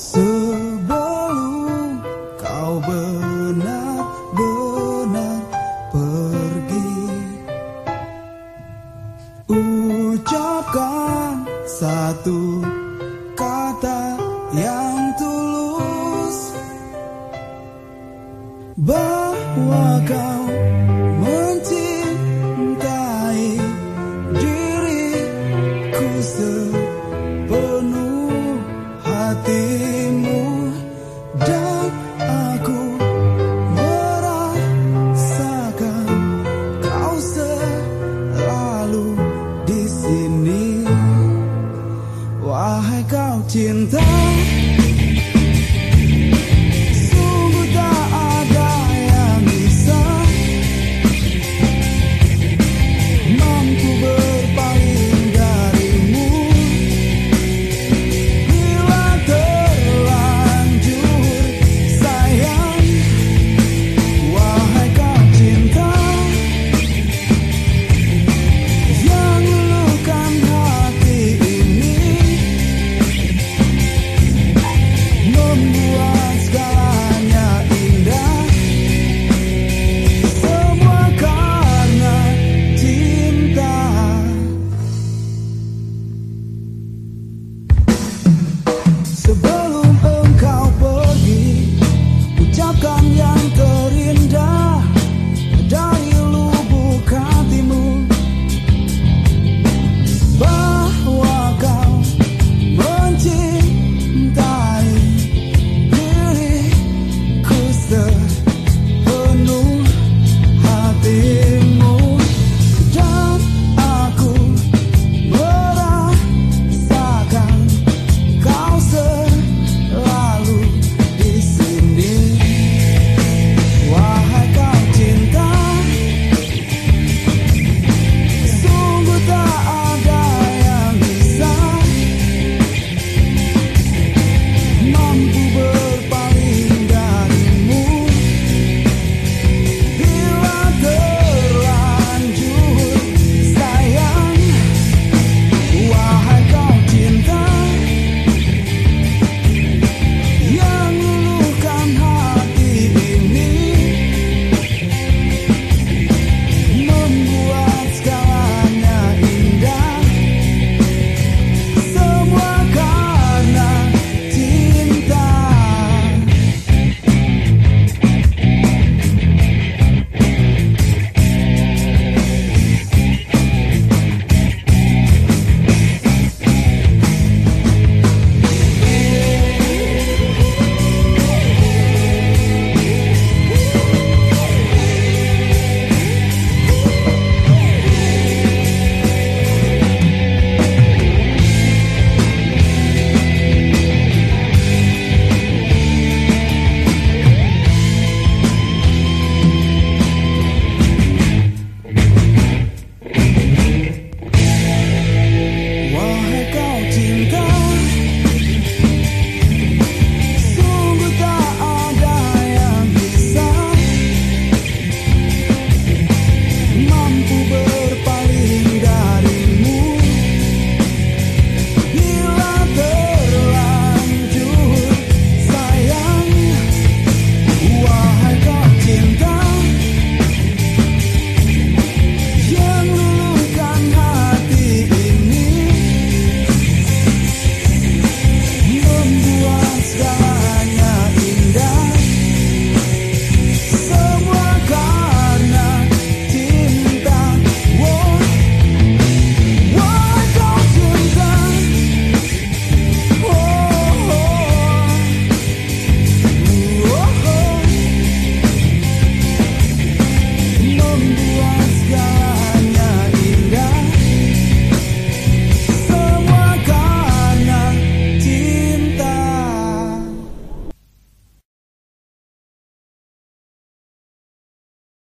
Sebelum kau benar-benar pergi Ucapkan satu kata yang tulus. Bahwa 我还告诫他。belakang yang terindah